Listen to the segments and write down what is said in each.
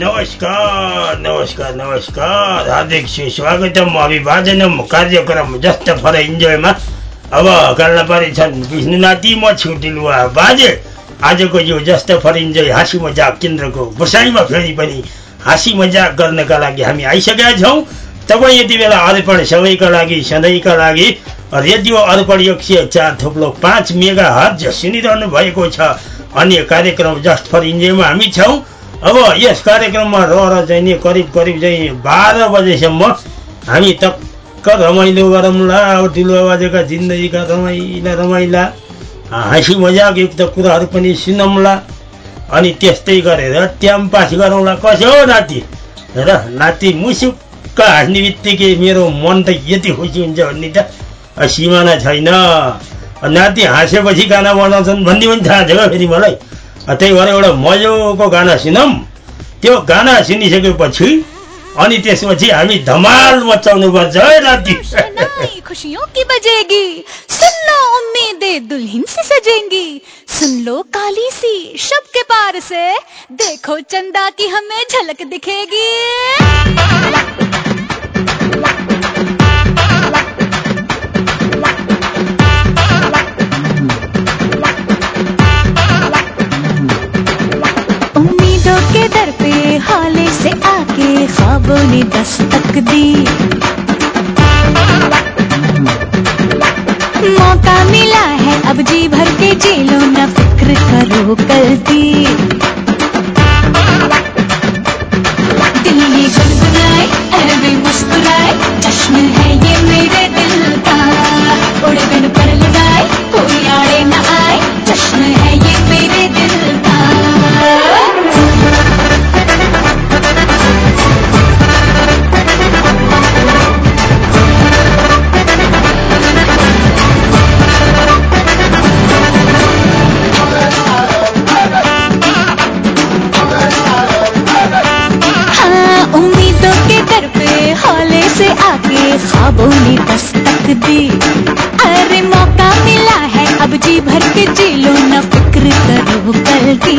नमस्कार नमस्कार नमस्कार। हार्दिक सुस्वागतम अभिवादनम कार्यक्रम जस्ट फर इन्जोयमा अब कल्लापारी छन्। विष्णु नाति म छुटिलुवा बाजे आजको यो जस्ट फर इन्जोय हाँसी मजाक केन्द्रको बसाइमा फेरि पनि हाँसी मजाक गर्नका लागि हामी आइसकेका छौँ। तपाईँ यति बेला अर्पण सबैका लागि सधैँका लागि रेडियो अर्पण एक सय चार थुप्लो पाँच मेगा हर्ज सुनिरहनु भएको छ। अन्य कार्यक्रम जस्ट फर इन्जोयमा हामी छौँ। अब यस कार्यक्रममा रहेर चाहिँ नि करिब करिब चाहिँ बाह्र बजेसम्म हामी टक्क रमाइलो गरौँला ठुलो बाजेका जिन्दगीका रमाइला रमाइला। हाँसी मजाकयुक्त कुराहरू पनि सुनौँला अनि त्यस्तै गरेर ट्याम पास गरौँला कसो हो नाति? र नाति मुसुक्क हाँस्ने बित्तिकै मेरो मन त यति खुसी हुन्छ भन्ने त सिमाना छैन। नाति हाँसेपछि गाना बनाउँछन् भन्ने पनि थाहा छ फेरि मलाई। त्यही भएर एउटा मजाको गाना सुनौँ। त्यो गाना सुनिसकेपछि अनि त्यसपछि हामी धमाल मचाउनु पर्छ है राति खुशियों की बजेगी सुन लो उम्मीदें दुल्हन से सजेंगी। सुन लो काली सी शब के पार से देखो चंदा की हमें झलक दिखेगी। के दर पे हाले से आके ख्वाबों ने दस्तक दी। मौका मिला है अब जी भर के जी लो न फ़िक्र करो कल की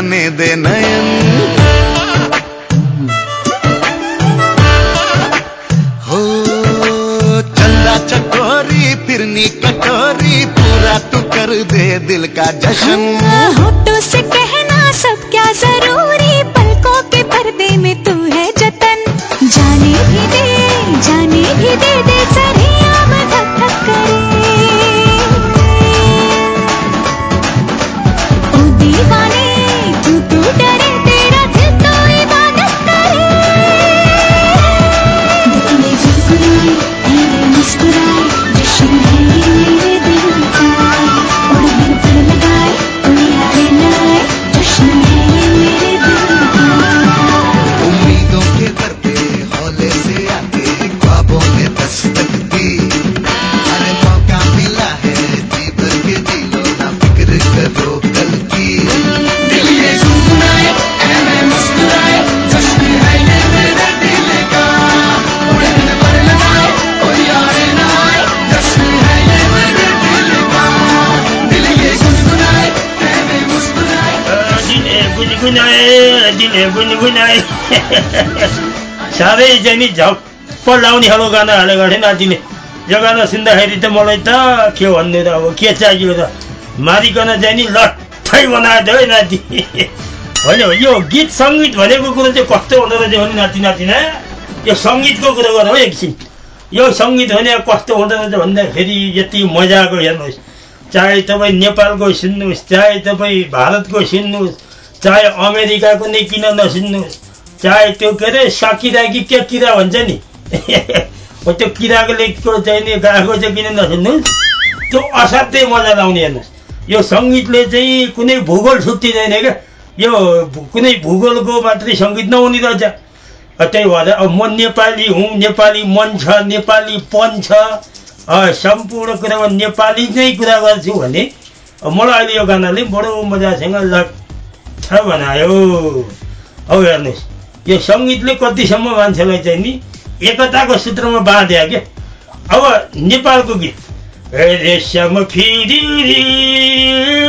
जाने दे नयन। हो चंदा चकोरी, फिरनी कटोरी, पूरा तू कर दे दिल का जश्न। होठों से कहना सब क्या ज़रूरी, पलकों के पर्दे में तू है जतन। जाने भी दे, जाने भी दे दे। गुनगुनाए साह्रै चाहिँ नि झप्प लाउने खालको गाना हालेको थिएँ नातिले। यो गाना सुन्दाखेरि त मलाई त के भन्नु त अब के चाहियो त मारिकन चाहिँ नि लट्ठै बनाएको थियो है नाति। होइन यो गीत सङ्गीत भनेको कुरो चाहिँ कस्तो हुँदो रहेछ भने नाति नातिना? यो सङ्गीतको कुरो गरौँ एकछिन। यो सङ्गीत भने कस्तो हुँदो रहेछ भन्दाखेरि यति मजाको हेर्नुहोस्। चाहे तपाईँ नेपालको सुन्नुहोस् चाहे तपाईँ भारतको सुन्नुहोस् चाहे अमेरिकाको नै किन नसुन्नुहोस् चाहे त्यो के अरे सकिरा कि के किरा भन्छ नि? हो त्यो किराकोले चाहिँ नि गाएको चाहिँ किन नसुन्नुहोस् त्यो असाध्यै मजा लाउने हेर्नुहोस्। यो सङ्गीतले चाहिँ कुनै भूगोल छुट्टिँदैन क्या। यो कुनै भूगोलको मात्रै सङ्गीत नहुने रहेछ। त्यही भएर अब म नेपाली हुँ नेपाली मन छ नेपाली पन छ सम्पूर्ण कुरामा नेपाली नै कुरा गर्छु भने मलाई अहिले यो गानाले बडो मजासँग लट्ठ बनायो अब हेर्नुहोस् यो सङ्गीतले कतिसम्म मान्छेलाई चाहिँ नि एकताको सूत्रमा बाँध्यो क्या अब नेपालको गीत। रेशम फिरिरी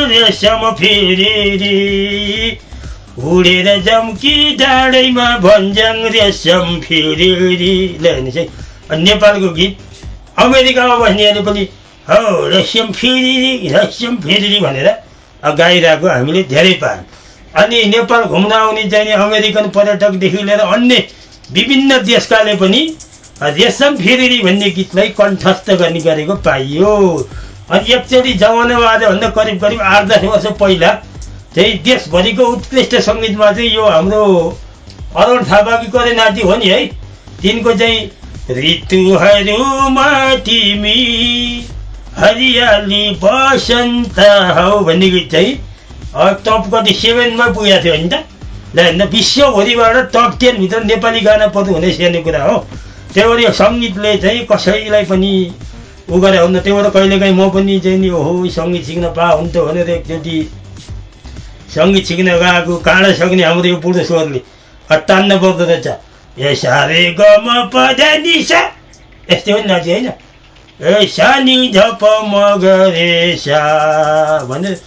रेशम फिरिरी उडेर जम्की डाँडैमा भन्ज्याङ रेशम फिरिरी ल हेर्नुहोस् है। नेपालको गीत अमेरिकामा बस्नेहरूले पनि हौ रेशम फिरिरी रेशम फिरिरी भनेर गाइरहेको हामीले धेरै पायौँ अनि नेपाल घुम्न आउने चाहिँ नि अमेरिकन पर्यटकदेखि लिएर अन्य विभिन्न देशकाले पनि रेशम फेरिरी भन्ने गीतलाई कण्ठस्थ गर्ने गरेको पाइयो। अनि एकचोटि जमानामा आजभन्दा करिब करिब आठ दस वर्ष पहिला चाहिँ देशभरिको उत्कृष्ट सङ्गीतमा चाहिँ यो हाम्रो अरुण थापाकी करे नाति हो नि है। तिनको चाहिँ ऋतुहरूमा तिमी हरियाली बसन्त हौ भन्ने गीत चाहिँ टप कति सेभेनमा पुगेको थियो नि त ल विश्वभरिबाट टप टेनभित्र नेपाली गाना पद हुने सानो कुरा हो त्यही भएर सङ्गीतले चाहिँ कसैलाई पनि उ गरे हुन्न त्यही भएर कहिलेकाहीँ म पनि चाहिँ नि ओहो सङ्गीत सिक्न पा हुन्थ्यो भनेर एकचोटि सङ्गीत सिक्न गएको काँडा सक्ने हाम्रो यो पुरुषहरूले तान्न पर्दो रहेछ ए सारे गम यस्तै हो नि नाति होइन ए सानी झप मगरे सा भनेर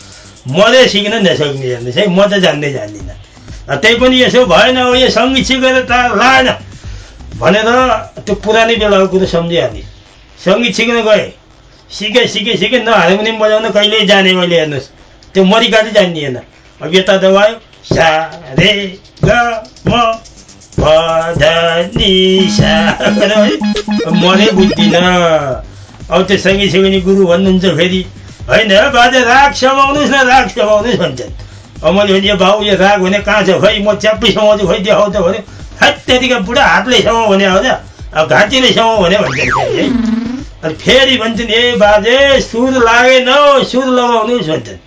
मले सिक्न नसक्ने हेर्नुहोस् है म त जान्दै जान्दिनँ। त्यही पनि यसो भएन हो यो सङ्गीत सिकेर त लाएन। भनेर त्यो पुरानै बेलाको कुरो सम्झिहालेँ। सङ्गीत सिक्न गएँ। सिकेँ सिकेँ सिकेँ नहार्मोनियम बजाउन कहिले जाने मैले हेर्नुहोस्। त्यो मरिकाटै जान्दिएन। अब यता त भयो सा रे ग म प ध नि सा भनेर है अब म नै बुझ्दिनँ। अब त्यो सङ्गीत सिकाउने गुरु भन्नुहुन्छ फेरि। होइन बाजे राग समाउनुहोस् न राग समाउनुहोस् भन्छन् अब मैले भने यो भाउ यो राग भने कहाँ छ खै म च्याप्पै समाउँछु खै देखाउ त भने हैट त्यतिका बुढा हातले समाउ भने त अब घाँटीले समाउ भने भन्छन् फेरि है अनि फेरि भन्छन् ए बाजे सुर लागेन सुर लगाउनुहोस् भन्छन्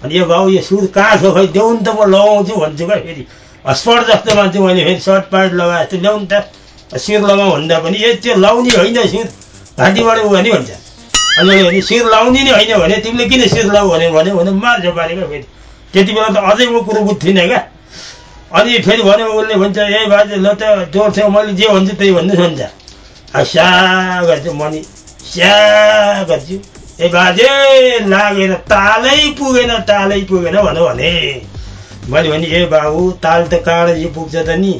अनि यो भाउ यो सुर कहाँ छ खै देऊ नि त म लगाउँछु भन्छु क्या फेरि स्पट जस्तो मान्छे मैले फेरि सर्ट प्यान्ट लगाए जस्तो ल्याउनु त सुर लगाउँ भन्दा पनि ए त्यो लाउने होइन सुर घाँटीबाट उ भने भन्छ अनि सुर लाउने नै होइन भने तिमीले किन सुर लाउ भन्यो भने मार्छ पारेको फेरि त्यति बेला त अझै म कुरो बुझ्थिनँ क्या अनि फेरि भन्यो उसले भन्छ ए बाजे ल त जोड थियो मैले जे भन्छु त्यही भन्नुहोस् भन्छ स्या गर्छु मनि स्या गर्छु ए बाजे लागेन तालै पुगेन तालै पुगेन भनौँ भने मैले भने ए बाबु ताल त काँडे पुग्छ त नि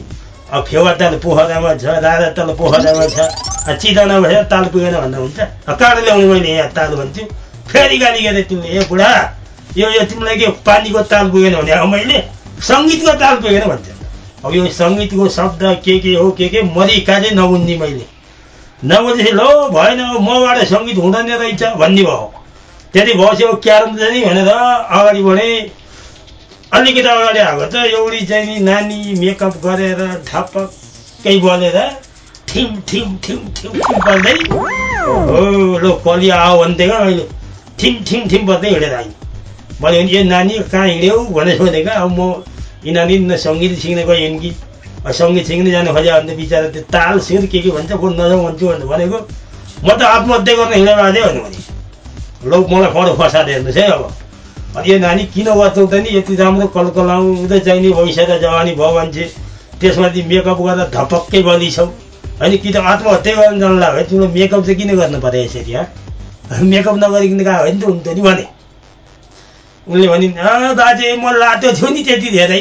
अब फेवा ताल पोखरामा छ राजा ताल पोखरामा छ अब चिता नभएर ताल पुगेन भन्दा हुन्छ। काँडे ल्याउने मैले यहाँ ताल भन्छु फेरि गाली गरेँ तिमीले ए बुढा यो यो तिमीलाई के पानीको ताल पुगेन भने? अब मैले सङ्गीतको ताल पुगेन भन्छ अब यो सङ्गीतको शब्द के के हो के के मरिका चाहिँ नबुझ्ने मैले। नबुझेपछि लो भएन अब मबाट सङ्गीत हुँदैन रहेछ भन्ने भयो। त्यति भएपछि अब क्यारम चाहिँ भनेर अगाडि बढेँ अलिकति अगाडि आएको त एउटी चाहिँ नानी मेकअप गरेर ठप्पकै बोलेर ठिम ठिम ठिम ठिम ठिम पर्दै हो लो कलिया आऊ भन्थेको मैले ठिम ठिम ठिम पर्दै हिँडेर आएँ मैले यो नानी कहाँ हिँड्यौ? भनेर सोधेको अब म यी नानी न सङ्गीत सिक्न गइन् कि। सङ्गीत सिक्न जानु खोज्यो भने त बिचरा त्यो ताल सुर के के भन्छ को नजाउँ भन्छु भनेर भनेको। म त आत्महत्या गर्न हिँडेर आएको भने भने। लौ मलाई फरो फसाएर हेर्नुहोस् है अब। यो नानी किन बचाउँछ नि? यति राम्रो कलकलाउँदै चाहिने भइसकेर जवानी भयो मान्छे। त्यसमाथि मेकअप गरेर धपक्कै बलिछौ होइन कि त आत्महत्या गर्न जान्ला है तिम्रो मेकअप चाहिँ किन गर्नु पर्यो यसरी यहाँ मेकअप नगरिकन गएको भने त हुन्थ्यो नि भने। उनले भनिन् "अँ, बाजे म लाटो थियो नि त्यति धेरै।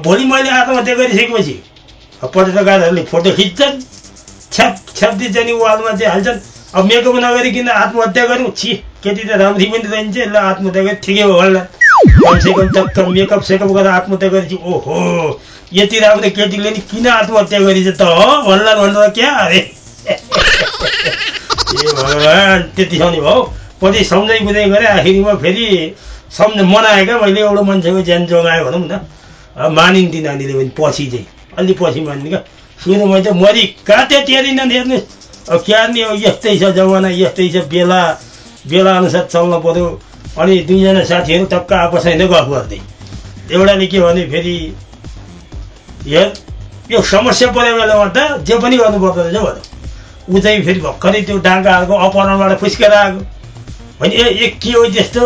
भोलि मैले आत्महत्या गरिसकेपछि पत्रकारहरूले फोटो खिच्छन्। छ्याप छ्याप्दी चाहिँ नि वालमा चाहिँ हाल्छन्। अब मेकअप नगरिकन आत्महत्या गरौँ छि। केटी त राम्री पनि रहन्छ ल आत्महत्या गरी ठिकै हो होला कमसेकम टक्क मेकअप सेकअप गरेर आत्महत्या गरेपछि ओहो यति राम्रो केटीले नि किन आत्महत्या गरिन्छ त हो भन्ला भनेर क्या अरे ए भगवान् त्यतिसम्म भयो पछि सम्झाइ बुझाइ गरेँ आखिरीमा फेरि सम्झ मनाएँ क्या मैले एउटा मान्छेको ज्यान जोगायो भनौँ न अब मानिन्थ्यो नानीले पनि पछि चाहिँ अलि पछि मान्ने क्या सुरुमा चाहिँ मरि काटे टेरिनन् हेर्नुहोस् अब क्या नि अब यस्तै छ जमाना यस्तै छ बेला बेला अनुसार चल्न पऱ्यो अनि दुईजना साथीहरू टक्क आपसैले गफ गर्दै। एउटाले के भने फेरि हेर यो समस्या पऱ्यो बेलामा त जे पनि गर्नुपर्दो रहेछ भन। ऊ चाहिँ फेरि भर्खरै त्यो डाँगाहरूको अपहरणबाट फुस्केर आएको भने ए ए के हो त्यस्तो?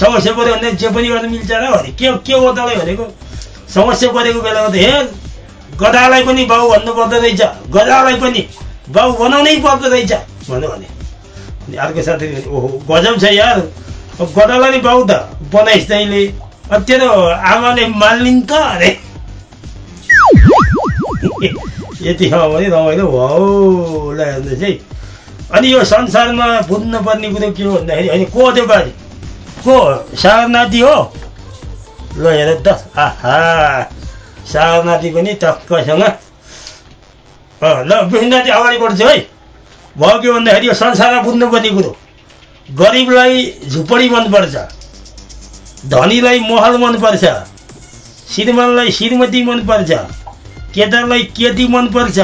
समस्या पऱ्यो भने जे पनि गर्नु मिल्छ र भने के के हो तँलाई भनेको? समस्या परेको बेलामा त हेर गधालाई पनि बाउ भन्नुपर्दो रहेछ गधालाई पनि बाउ बनाउनै पर्दो रहेछ। भन्यो भने। अनि अर्को भने ओहो गजब छ यार। अब नि बाउ त बनाइस् तैँले। अब तेरो आमाले मान्लिन् त अरे। यति हो भने रमाइलो ल हेर्नुहोस् है अनि यो संसारमा बुझ्नुपर्ने कुरो के हो भन्दाखेरि होइन को त्यो बाजे को सारनाथी हो? ल हेर त। आहा। सारनाथी पनि टक्कसँग ल विष्णुनाथी अगाडि बढ्छु है। भयो के भन्दाखेरि यो संसारमा बुझ्नुपर्ने कुरो। गरिबलाई झुपडी मनपर्छ। धनीलाई महल मनपर्छ। श्रीमानलाई श्रीमती मनपर्छ। केटालाई केटी मनपर्छ।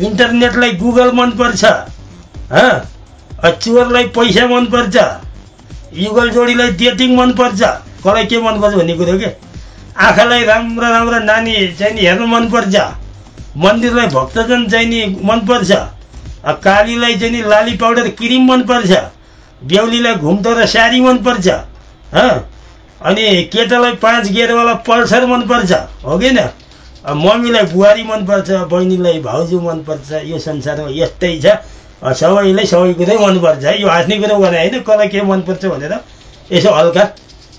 इन्टरनेटलाई गुगल मनपर्छ। चोरलाई पैसा मनपर्छ। युगल जोडीलाई डेटिङ मनपर्छ। कसलाई के मनपर्छ भन्ने कुरो के? आँखालाई राम्रा राम्रा नानी चाहिँ नि हेर्नु मनपर्छ। मन्दिरलाई भक्तजन चाहिँ नि मनपर्छ। कालीलाई चाहिँ नि लाली पाउडर क्रिम मनपर्छ बेहुलीलाई घुम्दो र साडी मनपर्छ हँ? अनि केटालाई पाँच गेरवाला पल्सर मनपर्छ हो कि न? मम्मीलाई बुहारी मनपर्छ बहिनीलाई भाउजू मनपर्छ यो संसारमा यस्तै छ। सबैलाई सबै कुरै मनपर्छ यो हाँस्ने कुरो भने होइन कसलाई के मनपर्छ भनेर यसो हल्का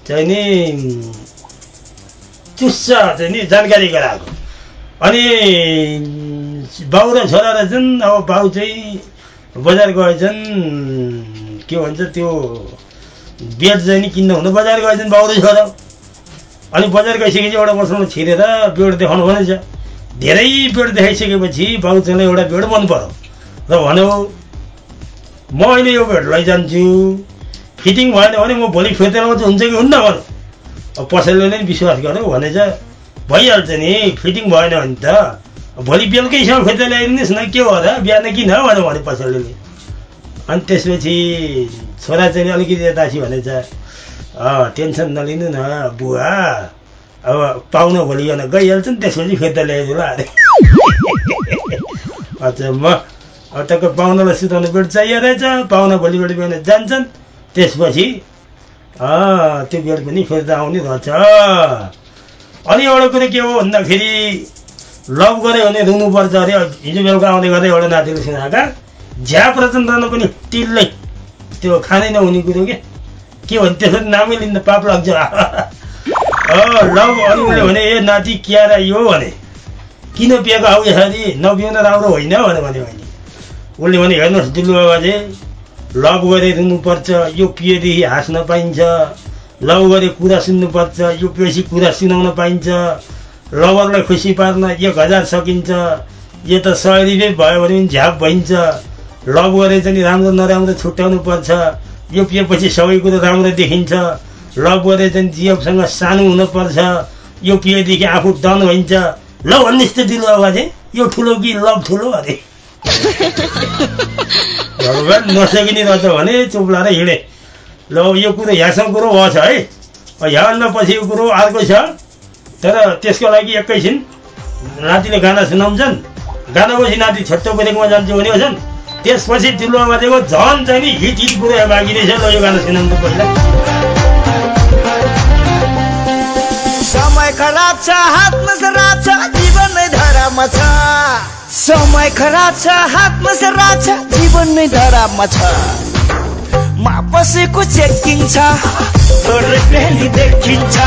चाहिँ नि चुस्स चाहिँ नि जानकारी गराएको। अनि बाउ र छोरा रहेछन् अब बाउ चाहिँ बजार गएछन् के भन्छ त्यो बेड चाहिँ नि किन्न हुन बजार गएछन् बाउ र छोरा। अनि बजार गइसकेपछि एउटा मसँग छिरेर बेड देखाउनु भनेछ धेरै बेड देखाइसकेपछि बाउचालाई एउटा बेड मन पर्यो। र भन्यो म अहिले यो बेड लैजान्छु। फिटिङ भएन भने म भोलि फिर्ता ल्याउँछु हुन्छ कि हुन्न भनौँ? अब नै विश्वास गर्यो भनेछ भइहाल्छ नि फिटिङ भएन भने त भोलि बेलुकैसम्म फिर्ता ल्याइदिनुहोस् न के हो र बिहान किन भन्यो भने पसलले अनि त्यसपछि छोरा चाहिँ अलिकति यतासी भनेछ टेन्सन नलिनु न बुवा अब पाहुना भोलि बिहान गइहाल्छ नि त्यसपछि फिर्ता ल्याइदिउँला अरे अच्छा म अब टक्क पाहुनालाई सुताउनु बेड चाहियो रहेछ पाहुना भोलिपल्ट बिहान जान्छन् त्यसपछि त्यो बेड पनि फिर्ता आउने रहेछ अनि एउटा कुरो के हो भन्दाखेरि लभ गऱ्यो भने रुनुपर्छ अरे हिजो बेलुका आउँदै गर्दै एउटा नातिले सुनाएका झ्याप रचन पनि टिल्लै। त्यो खानै नहुने कुरो के? के भन्नु त्यसरी नामै लिँदा पाप लाग्छ। लभ अरूले भने ए नाति क्यारा यो? भने। किन पिएको हौ यसरी? नपिउन राम्रो होइन भने भने उसले भने हेर्नुहोस् दिलु बाबाजे लभ गरे रुनुपर्छ यो पिएदेखि हाँस्न पाइन्छ। लभ गरे कुरा सुन्नुपर्छ यो पिएपछि कुरा सुनाउन पाइन्छ। लभरलाई खुसी पार्न एक हजार सकिन्छ यो त सय रुपियाँ भयो भने पनि झ्याप भइन्छ। लभ गरे चाहिँ राम्रो नराम्रो छुट्याउनु पर्छ। यो पिएपछि सबै कुरो राम्रो देखिन्छ। लभ गरे चाहिँ जीवसँग सानो हुनुपर्छ यो पिएदेखि आफू डन भइन्छ। ल भन्नुहोस् त दिनु अब चाहिँ यो ठुलो कि लभ ठुलो अरे। भगवान् नसकिने रहेछ भने चुप लाएर हिँडे। ल यो कुरो यहाँसम्म कुरो भएको छ है यहाँभन्दा पछिको कुरो अर्को छ। तर त्यसको लागि एकैछिन नातिले गाना सुनाउँछन्। गाना पछि नाति छोटो ब्रेकमा जान्छु भने छन् त्यसपछि तिल्लो बाजेको झन् चाहिँ नि हिट हिट कुरो बाँकी छ। ल यो गाना सुनाउनु पहिला। समय खराब छ हातमा सराब छ जीवन नै धरामा छ। समय खराब छ हातमा सराब छ जीवन नै धरामा छ। मा बसेको चेकिङ छ देखिन्छ।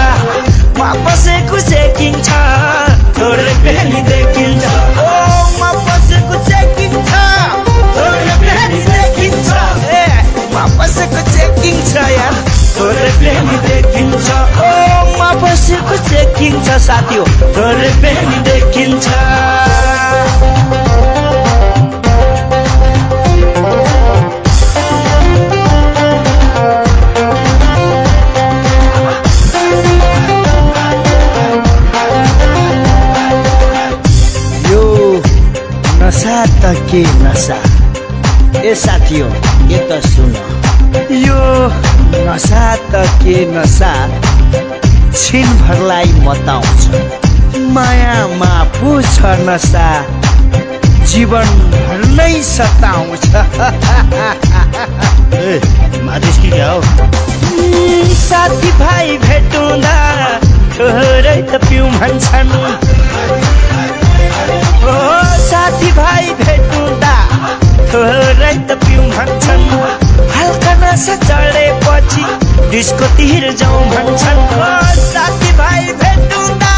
मा बसेको चेकिङ छ थोरै देखिन्छ। ओ मा बसेको चेकिङ छ थोरै पेली देखिन्छ। ए मा बसेको चेकिङ छ यार। थोरै पेली देखिन्छ। ओ मा बसेको चेकिङ छ साथी हो थोरै देखिन्छ। त के नसा? ए साथी हो ए त सुन। यो नसा त के नसा? छिनभरलाई मताउँछ। मायामा पो छ नसा। जीवनभर नै सताउँछ। माथिस कि क्या हो साथी भाइ भेटुँदा थोरै त पिउँ भन्छन्। साथी भाइ भेटुँदा थोरै त पिउँ भन्छन्। हल्का नसा चढेपछि डिस्कोतिर जाउँ भन्छन्। साथी भाइ भेटुँदा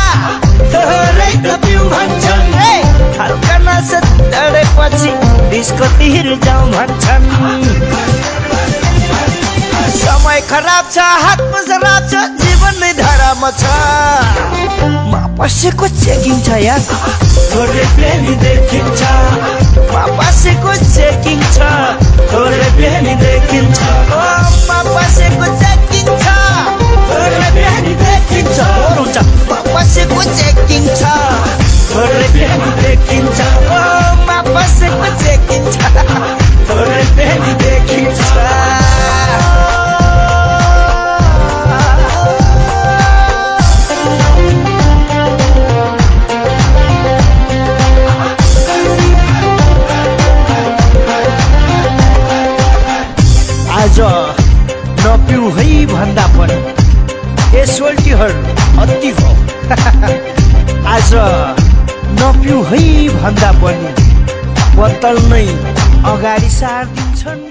थोरै त पिउँ भन्छन्। हल्का नसा चढेपछि डिस्कोतिर जाउँ भन्छन्। समय खराब छ हातमा शराब छ जीवन नै धरामा छ। मा बसेको चेकिङ छ यार। थोरै प्रेमी देखिन्छ। मा बसेको चेकिङ छ। थोरै प्रेमी देखिन्छ। बसेको चेकिङ छ। थोरै प्रेमी देखिन्छ। हुन्छ मा बसेको चेकिङ छ। थोरै प्रेमी देखिन्छ। बसेको चेकिङ छ। नपिउ है भन्दा पनि बोतल नै अगाडि सारिदिन्छन्।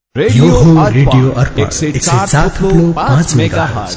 यो हो रेडियो अर्पण एक सय एक सय चार चार थुप्रो थुप्रो पाँच पाँच mega megahertz.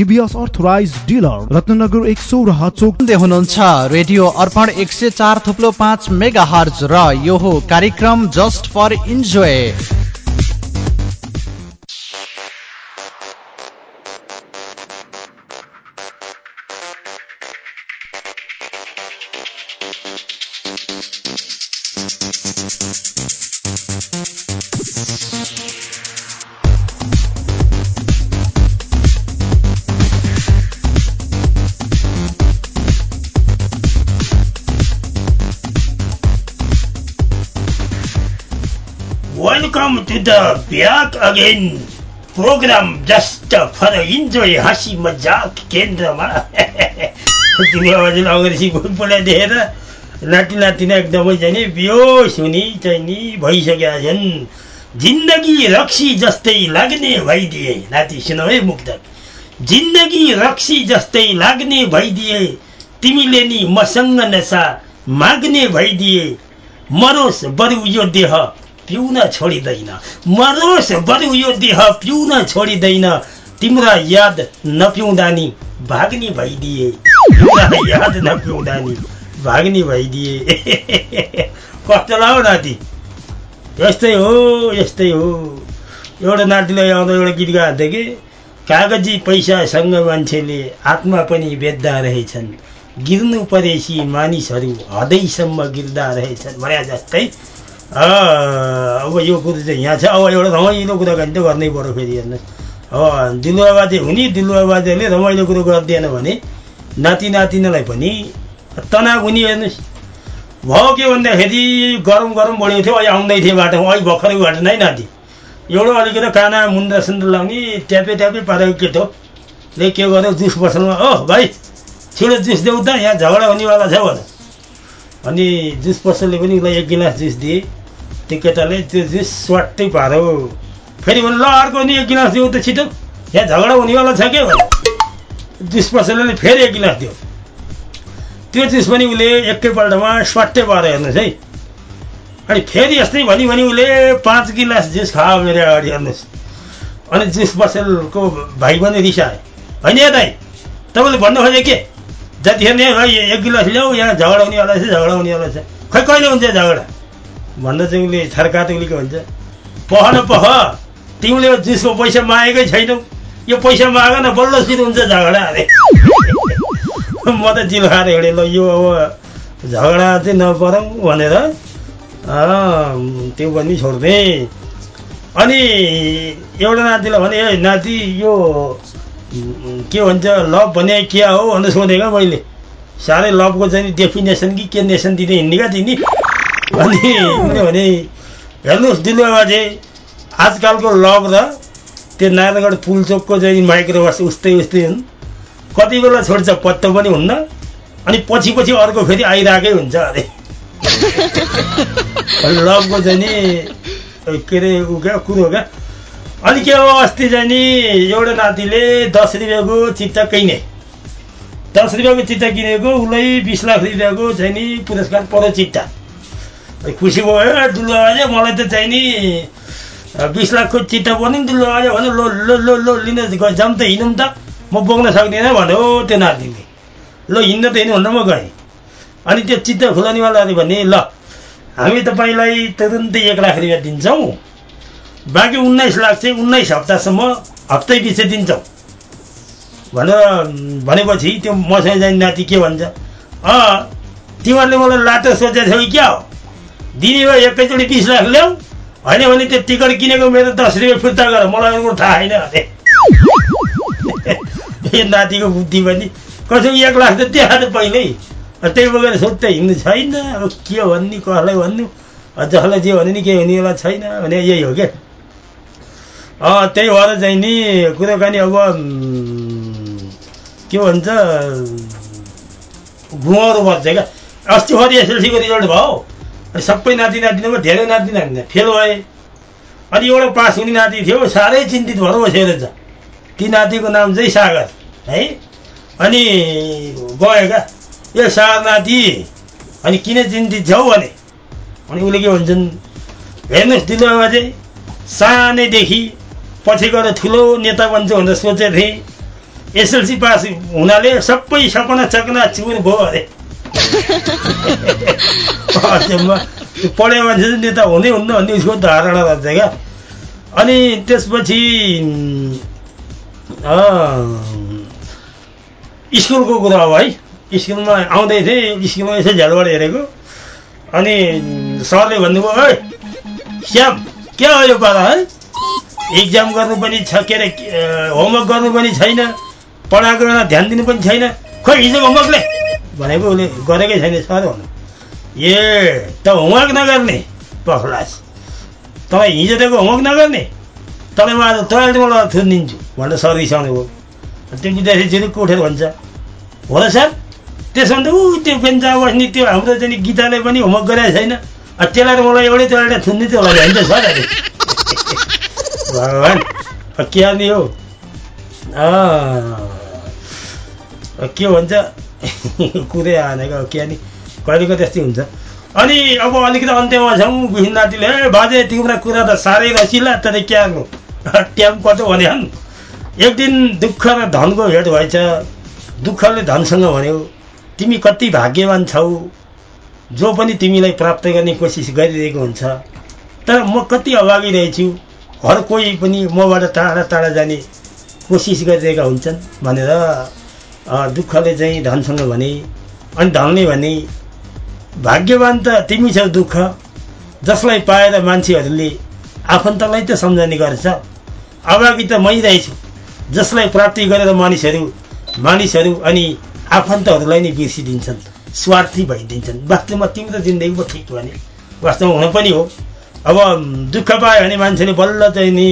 TVS Earthrise dealer Ratnanagar एक सौराहा चोक। सुन्दै हुनुहुन्छ रेडियो अर्पण एक सय चार थुप्लो पाँच मेगा हर्ज र यो हो कार्यक्रम just for enjoy. Back again programme just for enjoy हाँसी मजाक केन्द्रमा तिमी हजुर अङ्ग्रेजी बोला देखेर नाति नातिना एकदमै चाहिँ नि बेहोस हुने चाहिँ नि भइसकेका छन् जिन्दगी रक्सी जस्तै लाग्ने भइदिए नाति सुन है मुक्तक जिन्दगी रक्सी जस्तै लाग्ने भइदिए तिमीले नि मसँग नसा माग्ने भइदिए मरोस् बरु यो देह पिउन छोडिँदैन। मरोस् बरु यो देह पिउन छोडिँदैन। तिम्रा याद नपिउँदा नि भाग्ने भइदिए। याद नपिउँदा नि भाग्ने भइदिए। कस्तो लाग्यो नाति? यस्तै हो यस्तै हो। एउटा नातिलाई आउँदा एउटा गीत गाएको कि? कागजी पैसासँग मान्छेले आत्मा पनि बेच्दा रहेछन्। गिर्नु परेसी मानिसहरू हदैसम्म गिर्दा रहेछन्। भने जस्तै अब यो कुरो चाहिँ यहाँ छ अब एउटा रमाइलो कुराकानी त गर्नै पऱ्यो फेरि हेर्नुहोस् अब दिलुवा बाजे हुने दिलुवा बाजेले रमाइलो कुरो गरिदिएन भने नाति नातिनालाई पनि तनाव हुने हेर्नुहोस् भयो के भन्दाखेरि गरम गरम बढेको थियो अहिले आउँदै थिएँ बाटो अहिले भर्खरै बाटो नै नाति एउटा अलिकति काना मुन्द्रा सुन्द्रा लाउने ट्यापे ट्यापे पारेको केटो ले के गर्यो जुस पसलमा ओ भाइ छिटो जुस देऊ त यहाँ झगडा हुनेवाला छ भन अनि जुस पसलले पनि उसलाई एक गिलास जुस दिए त्यो केटाले त्यो जुस स्वाटै पारो। फेरि भने ल अर्को नि एक गिलास दिऊ त छिटो। यहाँ झगडा हुनेवाला छ के भने जुस पसलले फेरि एक गिलास दियो। त्यो जुस पनि उसले एकैपल्टमा स्वाटै पारो हेर्नुहोस् है। अनि फेरि यस्तै भनी भनी उसले पाँच गिलास जुस खायो मेरो अगाडि हेर्नुहोस्। अनि जुस पसलको भाइ पनि रिसायो होइन दाइ तपाईँले भन्नु खोजे के जतिखेर नै एक गिलास ल्याऊ यहाँ झगडा हुनेवाला छ झगडा हुनेवाला छ। खै कहिले हुन्छ झगडा? चाहिँ उसले थर्कात उसले के भन्छ। पख न पख तिमीले जुसको पैसा मागेकै छैनौ। यो पैसा माग न बल्ल सुरु हुन्छ झगडा अरे। म त जिल खाएर हिँडेँ ल यो अब झगडा चाहिँ नपरौँ भनेर त्यो पनि छोडिदिएँ अनि एउटा नातिलाई भने ए नाति यो के भन्छ लभ भने क्या हो? भनेर सोधेको मैले? साह्रै लभको चाहिँ डेफिनेसन कि के नेसन दिँदै हिँड्ने क्या तिमी? अनि उसले भने हेर्नुहोस् बाजे आजकलको लभ र त्यो नारायणगढ पुलचोकको चाहिँ माइक्रोबस उस्तै उस्तै हुन्। कति बेला छोड्छ पत्तो पनि हुन्न। अनि पछि पछि अर्को फेरि आइरहेकै हुन्छ अरे। लभको चाहिँ नि के अरे ऊ क्या कुरो क्या? अनि के हो अस्ति चाहिँ नि एउटा नातिले दस रुपियाँको चित्त किने। दस रुपियाँको चित्त किनेको उसलाई बिस लाख रुपियाँको चाहिँ नि पुरस्कार पऱ्यो चिट्टा। खुसी भयो डुल्लो आयो मलाई त चाहिँ नि बिस लाखको चित्त पनि डुल्लो आयो भने लो लो लो लो लिन जाउँ त हिँडौँ त म बोक्न सक्दिनँ भन्यो त्यो नातिले ल हिँड्न त हिँड्नु भनेर म गएँ अनि त्यो चित्त खुलानीवालाले भने ल हामी तपाईँलाई तुरुन्तै एक लाख रुपियाँ दिन्छौँ बाँकी उन्नाइस लाख चाहिँ उन्नाइस हप्तासम्म हप्तै पछि दिन्छौँ भनेर भनेपछि त्यो मसँग जाने नाति के भन्छ अँ तिमीहरूले मलाई लाटो सोचेको थियौ क्या हो दिने भए एकैचोटि बिस लाख ल्याऊ। होइन भने त्यो टिकट किनेको मेरो दस रुपियाँ फिर्ता गर मलाई अरू थाहा छैन। अरे यो नातिको बुद्धि पनि। कसैको एक लाख त त्यहाँ पहिल्यै। त्यही बगेर सोध्दै हिँड्नु छैन। अब के भन्ने कसलाई भन्नु? जसलाई जे भन्यो नि के हुनेवाला छैन। भने यही हो क्या। त्यही भएर चाहिँ नि कुराकानी अब के भन्छ घुमाउनु पर्छ क्या। अस्ति भरि एसएलसीको रिजल्ट भयो। सबै नाति नातिनामा धेरै नाति नातिना फेल भए अनि एउटा पास हुने नाति थियो साह्रै चिन्तित भएर बसेको रहेछ। ती नातिको नाम चाहिँ सागर है? अनि गयो क्या? ए सागर नाति अनि किन चिन्तित छौ भने? अनि उसले के भन्छन् हेर्नुहोस् बाबा चाहिँ सानैदेखि पछि गएर ठुलो नेता बन्छु भनेर सोचेको थिएँ। एसएलसी पास हुनाले सबै सपना चकना चुर भयो अरे। पढ्यो मान्छे चाहिँ नेता हुँदै हुन्न भन्ने उसको धारणा रहेछ क्या अनि त्यसपछि स्कुलको कुरा हो है स्कुलमा आउँदै थिएँ स्कुलमा यसो झ्यालबाट हेरेको अनि सरले भन्नुभयो है श्याम के हो यो पारा है इक्जाम गर्नु पनि छ के अरे होमवर्क गर्नु पनि छैन पढाएको ध्यान दिनु पनि छैन खोइ हिजो होमवर्कले भनेको उसले गरेकै छैन सर भन्नु। ए त होमवर्क नगर्ने पखलास तपाईँ हिजो दिएको होमवर्क नगर्ने तपाईँ म आज मलाई थुनिदिन्छु भनेर सर रिसाउनु भयो त्यो विद्यार्थी चिरुक्क उठेर भन्छ? हो र सर त्यसो भने त ऊ त्यो बेन्चा बस्ने त्यो हाम्रो चाहिँ गीताले पनि होमवर्क गरेको छैन। त्यसलाई त मलाई एउटै एउटा थुन्ने त्यो होला होइन सर? भगवान् के गर्ने हो? के भन्छ? कुरै आएन क्या के गर्ने कहिलेको त्यस्तै हुन्छ अनि अब अलिकति अन्त्यमा छौँ बिहिन नातिले ए बाजे तिम्रो कुरा त साह्रै रसिला तर के गर्नु ट्याम कतो भने एक दिन दुःख र धनको भेट भएछ दुःखले धनसँग भन्यो तिमी कति भाग्यवान छौ जो पनि तिमीलाई प्राप्त गर्ने कोसिस गरिरहेको हुन्छ तर म कति अभागी रहेछु हर कोही पनि मबाट टाढा टाढा जाने कोसिस गरिरहेका हुन्छन् भनेर दुःखले चाहिँ धनसँग भने अनि धनले भने भाग्यवान त तिमी छौ दुःख जसलाई पाएर मान्छेहरूले आफन्तलाई त सम्झने गर्छ। अभागी त मै रहेछु जसलाई प्राप्ति गरेर मानिसहरू मानिसहरू अनि आफन्तहरूलाई नै बिर्सिदिन्छन् स्वार्थी भइदिन्छन्। वास्तवमा तिम्रो जिन्दगी पो ठिक भने वास्तवमा हुन पनि हो। अब दुःख पायो भने मान्छेले बल्ल चाहिँ नि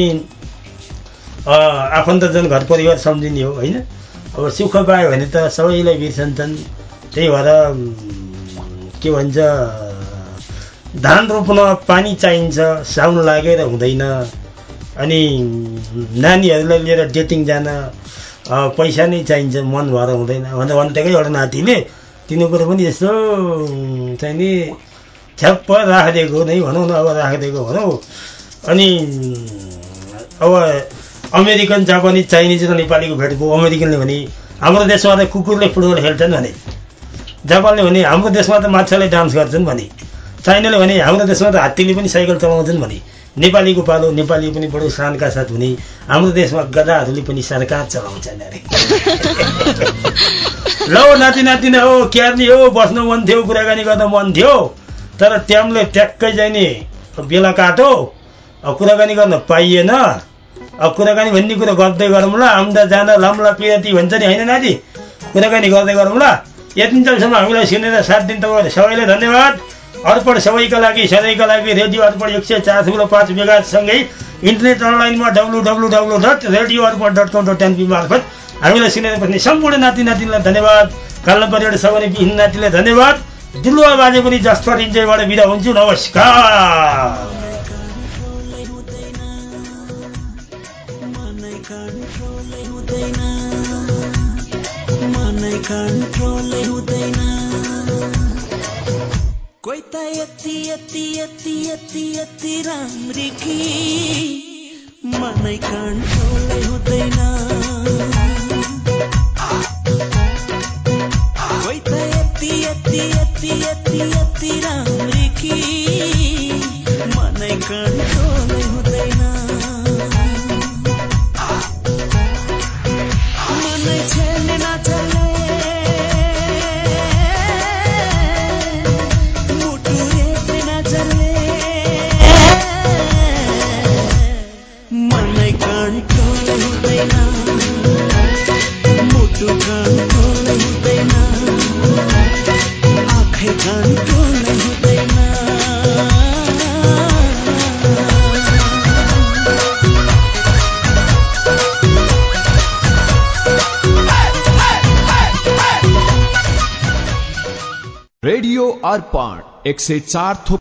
आफन्तजन घर परिवार सम्झिने हो होइन? अब सुख पायो भने त सबैलाई बिर्सन्छन् त्यही भएर के भन्छ धान रोप्न पानी चाहिन्छ साउन लागेर हुँदैन। अनि नानीहरूलाई लिएर डेटिङ जान पैसा नै चाहिन्छ मन भएर हुँदैन। भनेर भन्थेकै एउटा नातिले तिनीहरू पनि यसो उम्, चाहिँ नि छ्याप्प राखिदिएको नै भनौँ न अब राखिदिएको भनौँ। अनि अब अमेरिकन जापानिज चाइनिज र नेपालीको भेट भयो अमेरिकनले भने हाम्रो देशमा त कुकुरले फुटबल खेल्छन् भने। जापानले भने हाम्रो देशमा त माछाले डान्स गर्छन् भने। चाइनाले भने हाम्रो देशमा त हात्तीले पनि साइकल चलाउँछन् भने। नेपालीको पालो नेपाली पनि बडो शानका साथ हुने। हाम्रो देशमा गधाहरूले पनि सरकार चलाउँछन् अरे। ल नाति नातिना हो क्यार्ने हो बस्नु मन थियो कुराकानी गर्दा मन थियो। तर ट्यामले ट्याक्कै चाहिँ नि बेला काटो कुराकानी गर्न पाइएन। अब कुराकानी भन्ने कुरो गर्दै गरौँ ल आम्दा जाँदा लाम्ला पिरती भन्छ नि होइन नाति? कुराकानी गर्दै गरौँ ल यति जेलसम्म हामीलाई सुनेर साथ दिन तपाईँहरू सबैलाई धन्यवाद। अर्पण सबैका लागि सधैँका लागि रेडियो अर्पण एक सय चार थुप्रो पाँच मेगासँगै इन्टरनेट अनलाइनमा W W W dot radio Arpan dot com dot NP मार्फत हामीलाई सुनेर बस्ने सम्पूर्ण नाति नातिनीलाई धन्यवाद। काल्न परिवार सबै बिहिन नातिलाई धन्यवाद। दिलुवा बाजे पनि जसपट इन्जोयबाट बिदा हुन्छु। नमस्कार। कन्ट्रोलै हुँदैन। कोही त यति यति यति यति यति राम्री कि मनै कन्ट्रोलै हुँदैन। एक सय चार थुप